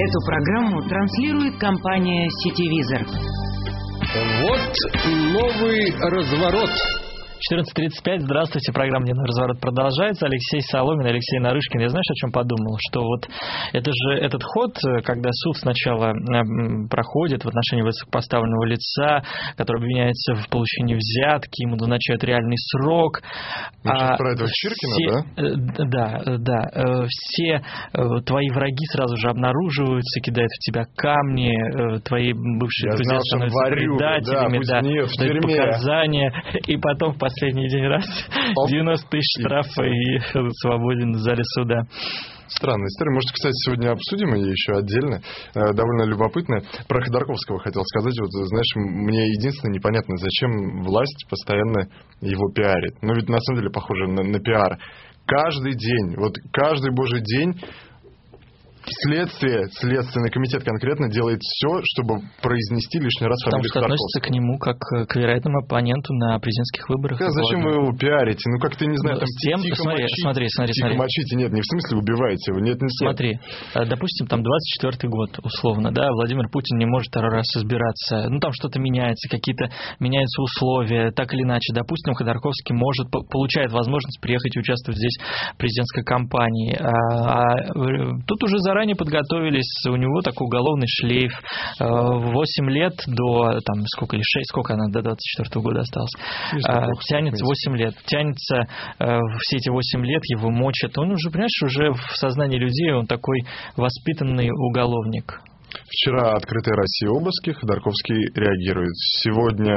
Эту программу транслирует компания «Сетевизор». Вот новый разворот. 14.35. Здравствуйте. Программа «Дневной разворот» продолжается. Алексей Соломин, Алексей Нарышкин. Я знаешь, о чем подумал? Что вот это же этот ход, когда суд сначала проходит в отношении высокопоставленного лица, который обвиняется в получении взятки, ему назначают реальный срок. Ну, а про этого Чиркина, все, да? Да, да. Э, все э, твои враги сразу же обнаруживаются, кидают в тебя камни, э, твои бывшие Я друзья знал, становятся варю, предателями, да, да, нет, в дают тюрьме. показания, и потом в последний день раз 90 тысяч штрафа и свободен в зале суда. Странная история. Может, кстати, сегодня обсудим ее еще отдельно. Э, довольно любопытно. Про Ходорковского хотел сказать. Вот, знаешь, мне единственное непонятно, зачем власть постоянно его пиарит. Ну, ведь на самом деле похоже на, на пиар. Каждый день, вот каждый божий день следствие, следственный комитет конкретно делает все, чтобы произнести лишний раз Потому фамилию что относится к нему как к вероятному оппоненту на президентских выборах. Да, зачем вы его пиарите? Ну, как-то, не знаю, Ну, там тем- тихо смотри, мочите, смотри, смотри, тихо смотри. мочите. Нет, не в смысле убиваете его. Нет, не Смотри, э, допустим, там 24 год, условно, да, Владимир Путин не может второй раз избираться, ну, там что-то меняется, какие-то меняются условия, так или иначе. Допустим, Ходорковский может, по- получает возможность приехать и участвовать здесь в президентской кампании. А, а, э, тут уже заранее подготовились, у него такой уголовный шлейф, 8 лет до, там, сколько, или 6, сколько она до 24 года знаю, А, тянется в 8 лет, тянется э, все эти 8 лет, его мочат. Он уже, понимаешь, уже в сознании людей он такой воспитанный уголовник. Вчера открытая Россия обыски, Ходорковский реагирует. Сегодня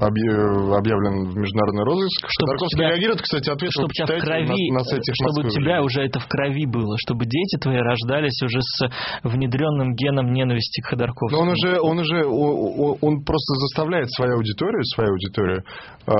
объ- объявлен в международный розыск. Чтобы Ходорковский тебя- реагирует, кстати, ответ чтобы тебя в крови, на, на сайте чтобы у тебя уже. это в крови было, чтобы дети твои рождались уже с внедренным геном ненависти к Но Ходорковскому. он уже, он уже, о- о- он просто заставляет свою аудиторию, свою аудиторию э,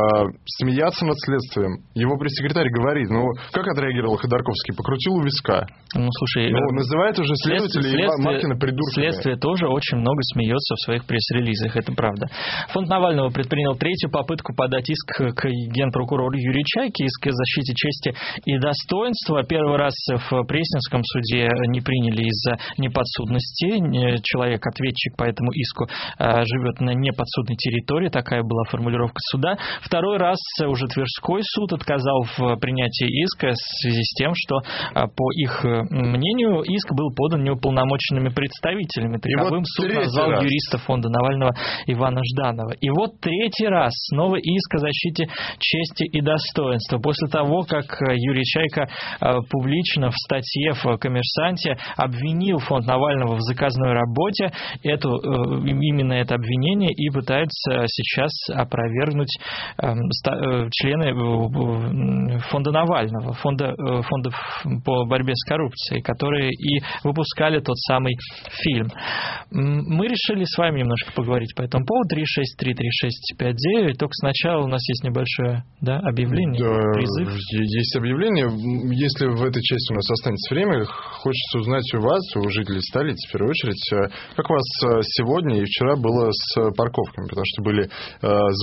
смеяться над следствием. Его пресс-секретарь говорит, ну как отреагировал Ходорковский? Покрутил у виска. Ну, слушай, Ну, э, называет уже Следствие- следователей Ива- Маркина придурками. Следствие тоже очень много смеется в своих пресс-релизах, это правда. Фонд Навального предпринял третью попытку подать иск к генпрокурору Юрию Чайке, иск о защите чести и достоинства. Первый раз в Пресненском суде не приняли из-за неподсудности. Не- Человек-ответчик по этому иску э, живет на неподсудной территории, такая была формулировка суда. Второй раз уже Тверской суд отказал в принятии иска в связи с тем, что э, по их э, мнению иск был подан неуполномоченными представителями. И вот Таковым суд третий назвал раз. юриста фонда Навального Ивана Жданова. И вот третий раз снова иск о защите чести и достоинства. После того, как э, Юрий Чайка э, публично в статье в «Коммерсанте» обвинил фонд Навального в заказной работе, эту, э, именно это обвинение и пытаются сейчас опровергнуть эм, члены фонда Навального, фонда, фонда по борьбе с коррупцией, которые и выпускали тот самый фильм фильм. Мы решили с вами немножко поговорить по этому поводу. 3633659. Только сначала у нас есть небольшое да, объявление, да, призыв. Есть объявление. Если в этой части у нас останется время, хочется узнать у вас, у жителей столицы, в первую очередь, э, как у вас э, сегодня и вчера было с парковками, потому что были э,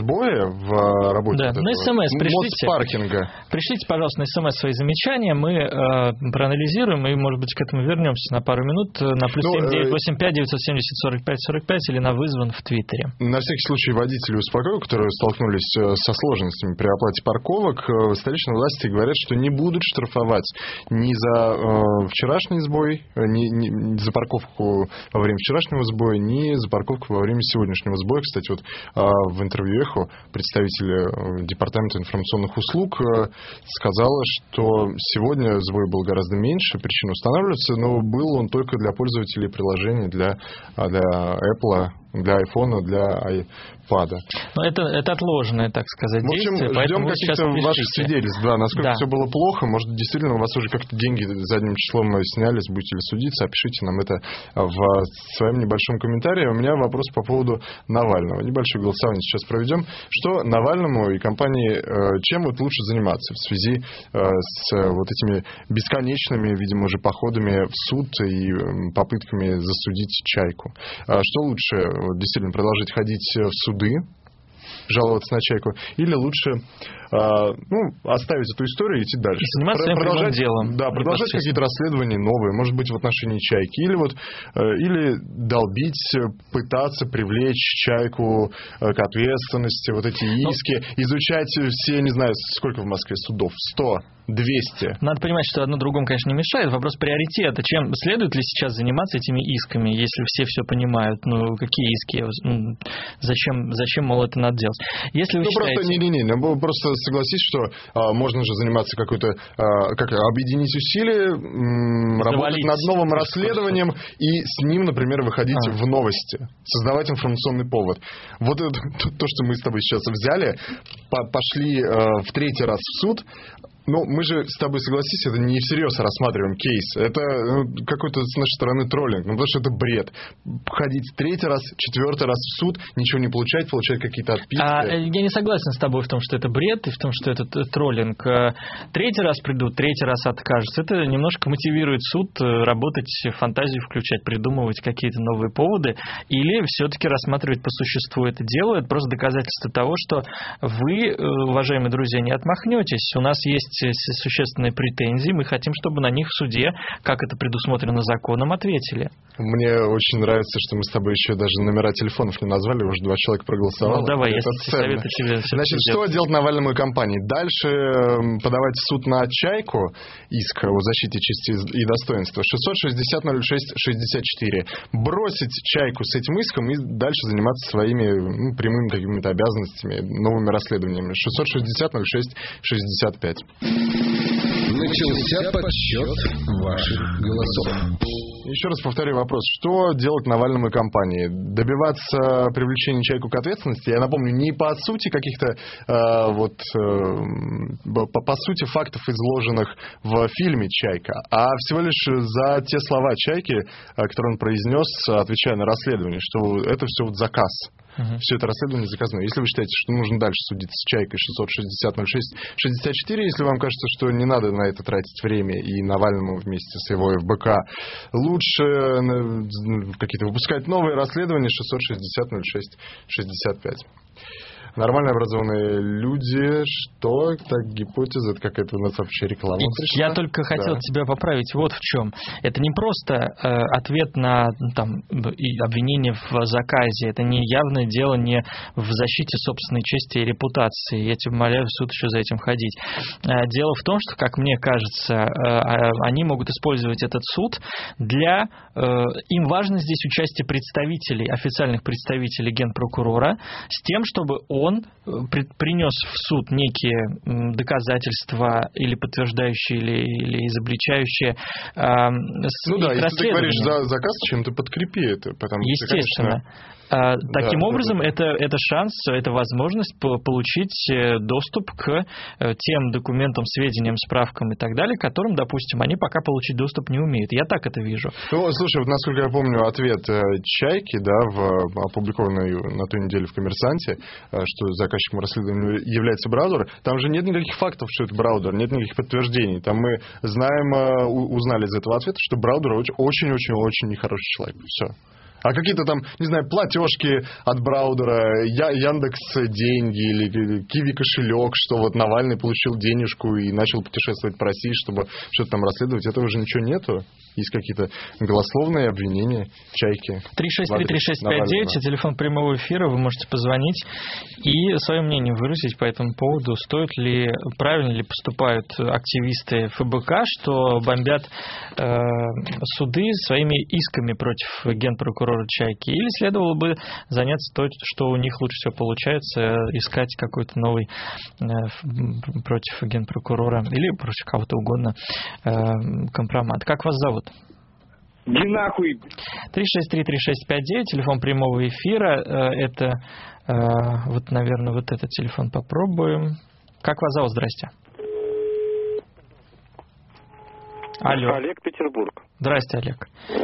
сбои в работе. Да, на СМС пришлите. паркинга. Пришлите, пожалуйста, на СМС свои замечания, мы проанализируем и, может быть, к этому вернемся на пару минут на плюс ну, семь девять 975-970-45-45 или на вызван в Твиттере. На всякий случай водители успокою, которые столкнулись э, со сложностями при оплате парковок, э, столичные власти говорят, что не будут штрафовать ни за э, вчерашний сбой, э, ни, ни за парковку во время вчерашнего сбоя, ни за парковку во время сегодняшнего сбоя. Кстати, вот э, в интервью «Эхо» представитель Департамента информационных услуг э, сказала, что сегодня сбой был гораздо меньше, причин устанавливаются, но был он только для пользователей приложения приложений для, а, для Apple, для iPhone, для iPad. Но это, это отложенное, так сказать, В общем, действие, ждем каких-то ваших свидетельств, да, насколько Да. все было плохо, может, действительно у вас уже как-то деньги задним числом снялись, будете ли судиться, опишите нам это в своем небольшом комментарии. У меня вопрос по поводу Навального. Небольшое голосование сейчас проведем. Что Навальному и компании, э, чем вот лучше заниматься в связи э, с э, вот этими бесконечными, видимо, уже походами в суд и попытками засудить Чайку? Что лучше, действительно, продолжить ходить в суды, жаловаться на чайку, или лучше а, ну, оставить эту историю и идти дальше. И заниматься своим продолжать, делом. Да, продолжать какие-то расследования новые, может быть, в отношении чайки. Или вот, э, или долбить, пытаться привлечь чайку э, к ответственности, вот эти Ну, иски, изучать все, не знаю, сколько в Москве судов, 100, 200. Надо понимать, что одно другому, конечно, не мешает. Вопрос приоритета. Чем следует ли сейчас заниматься этими исками, если все все понимают? Ну, какие иски? Ну, Зачем, зачем мол, это надо делать? Если вы Ну, считаете... просто, не-не-не, ну, просто согласись, что а, можно же заниматься какой-то, а, как объединить усилия, м, работать над новым расследованием и с ним, например, выходить А. в новости, создавать информационный повод. Вот это, то, то, что мы с тобой сейчас взяли, по- пошли а, в третий раз в суд, ну, мы же с тобой согласись, это не всерьез рассматриваем кейс. Это ну, какой-то с нашей стороны троллинг, ну, потому что это бред. Ходить третий раз, четвертый раз в суд, ничего не получать, получать какие-то отписки. А, э, я не согласен с тобой в том, что это бред и в том, что это троллинг. Э, Третий раз придут, третий раз откажутся. Это немножко мотивирует суд э, работать, фантазию включать, придумывать какие-то новые поводы или все-таки рассматривать по существу это дело. Это просто доказательство того, что вы, уважаемые друзья, не отмахнетесь. У нас есть э, с- существенные претензии, мы хотим, чтобы на них в суде, как это предусмотрено законом, ответили. Мне очень нравится, что мы с тобой еще даже номера телефонов не назвали, уже два человека проголосовало. Ну, давай, я Это ценно. советую тебе Значит, что делать Навальному и компании? Дальше эм, подавать в суд на чайку иск о защите чести и достоинства 660-06-64. Бросить чайку с этим иском и дальше заниматься своими ну, прямыми какими-то обязанностями, новыми расследованиями. 660-06-65. Начался подсчет ваших голосов. Еще раз повторю вопрос. Что делать Навальному и компании? Добиваться привлечения человека к ответственности? Я напомню, не по сути каких-то э, вот э, по, по сути фактов, изложенных в фильме «Чайка», а всего лишь за те слова «Чайки», э, которые он произнес, отвечая на расследование, что это все вот заказ. Все это расследование заказано. Если вы считаете, что нужно дальше судить с «Чайкой» 660-06-64, если вам кажется, что не надо на это тратить время и Навальному вместе с его ФБК, лучше э, какие-то выпускать новые расследования 660-06-65. Нормально образованные люди, что это гипотеза, это какая-то у нас вообще реклама И пришла. Я только хотел Да. тебя поправить вот в чем. Это не просто э, ответ на ну, там, и обвинение в заказе, это не явное дело не в защите собственной чести и репутации. Я тебя умоляю в суд еще за этим ходить. Э, Дело в том, что, как мне кажется, э, э, они могут использовать этот суд для... э, Им важно здесь участие представителей, официальных представителей генпрокурора, с тем, чтобы он э, принес в суд некие доказательства или подтверждающие, или, или изобличающие эм, с Ну да, если ты говоришь за заказ, чем-то подкрепи это. Потому что, Естественно. конечно, А, Таким да, образом, да. это, это шанс, это возможность по- получить э, доступ к э, тем документам, сведениям, справкам и так далее, к которым, допустим, они пока получить доступ не умеют. Я так это вижу. Ну, слушай, вот насколько я помню ответ э, Чайки, да, в, опубликованный на той неделе в «Коммерсанте», что заказчиком расследования является Браузер, там же нет никаких фактов, что это Браузер, нет никаких подтверждений. Там мы знаем, узнали из этого ответа, что Браузер очень-очень-очень нехороший человек. Все. А какие-то там, не знаю, платежки от Браудера, Я- Яндекс деньги или Киви кошелек, что вот Навальный получил денежку и начал путешествовать по России, чтобы что-то там расследовать. Этого же ничего нету. Есть какие-то голословные обвинения, чайки. 363-3659, телефон прямого эфира, вы можете позвонить и свое мнение выразить по этому поводу. Стоит ли, правильно ли поступают активисты ФБК, что бомбят э, суды своими исками против генпрокурора Чайки? Или следовало бы заняться то, что у них лучше всего получается, э, искать какой-то новый э, против генпрокурора или против кого-то угодно э, компромат? Как вас зовут? Иди нахуй. 363-3659, телефон прямого эфира. Это, вот, наверное, вот этот телефон попробуем. Как вас зовут? Здрасте. Алло. Олег Петербург. Здрасте, Олег. Э,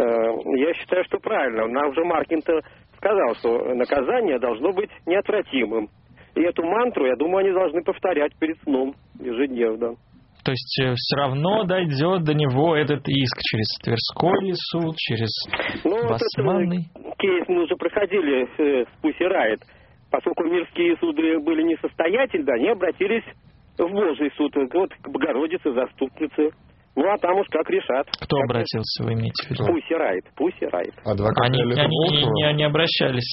Я считаю, что правильно. Нам уже Маркин-то сказал, что наказание должно быть неотвратимым. И эту мантру, я думаю, они должны повторять перед сном ежедневно. То есть все равно дойдет до него этот иск через Тверской суд, через Ну, вот Басманный. этот кейс мы уже проходили э, с Пусси Райт. поскольку мирские суды были несостоятельны, они обратились в Божий суд, вот к Богородице, заступнице. Ну, а там уж как решат. Кто Как обратился, вы имеете в виду? Пусть Райт, пусть Райт. Адвокат Они, они не, не- не обращались.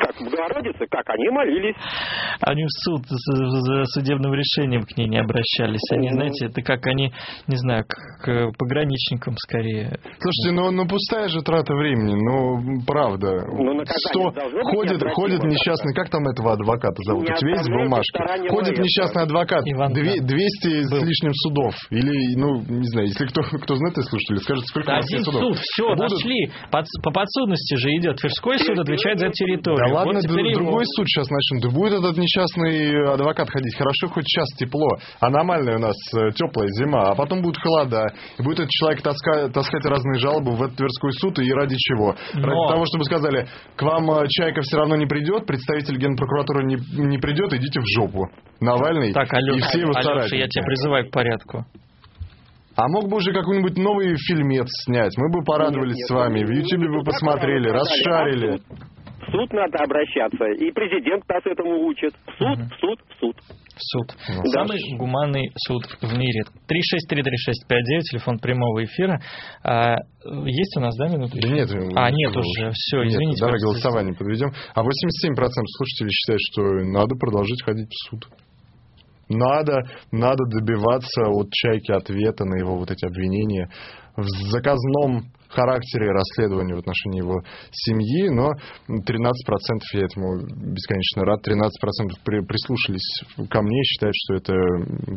Как Богородице, как они молились. Они в суд за, за судебным решением к ней не обращались. Они, знаете, это как они, не знаю, к, к пограничникам скорее. Слушайте, ну, ну пустая же трата времени, ну правда. Ну, Сто- ходит, ходит несчастный, как там этого адвоката зовут? Не У тебя есть стороне Ходит несчастный адвокат, Иван, две- да. 200 с лишним судов. Или, ну, не знаю, если кто, кто знает из слушателей, скажет, сколько у нас Один судов. суд, все, Будут- нашли. Под- по подсудности же идет. Тверской суд отвечает за территорию. Да ладно, Вот теперь д- его. другой суд сейчас начнут. Да будет этот несчастный адвокат ходить. Хорошо, хоть сейчас тепло. Аномальная у нас э, теплая зима. А потом будет холода. И будет этот человек таска- таскать разные жалобы в этот Тверской суд. И ради чего? Но- Ради того, чтобы сказали, к вам э, Чайка все равно не придет, представитель Генпрокуратуры не, не придет, идите в жопу. Навальный Так, Алёша, и все его Алёша, я тебя призываю к порядку. А мог бы уже какой-нибудь новый фильмец снять. Мы бы порадовались Нет, с вами. нет, В нет, Ютубе нет, бы посмотрели, расшарили. А в суд? В суд надо обращаться. И президент нас этому учит. В суд, в суд, в суд. В суд. Ну, Самый гуманный суд в мире. 3633659, телефон прямого эфира. А, есть у нас, да, минута? Да нет. А, ну, нет что вы. уже, все, Нет, извините. Давай голосование подведем. А 87% слушателей считают, что надо продолжить ходить в суд. Надо, надо добиваться от Чайки ответа на его вот эти обвинения в заказном характере расследования в отношении его семьи, но 13% я этому бесконечно рад, 13% при, прислушались ко мне, считают, что это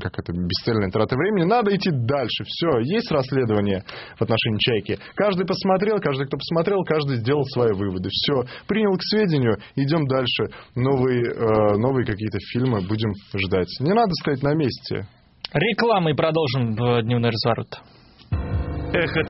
как это бесцельная трата времени. Надо идти дальше. Все, есть расследование в отношении Чайки. Каждый посмотрел, каждый, кто посмотрел, каждый сделал свои выводы. Все, принял к сведению, идем дальше. Новые, э, новые какие-то фильмы будем ждать. Не надо стоять на месте. Рекламой продолжим в дневной разворот. איך...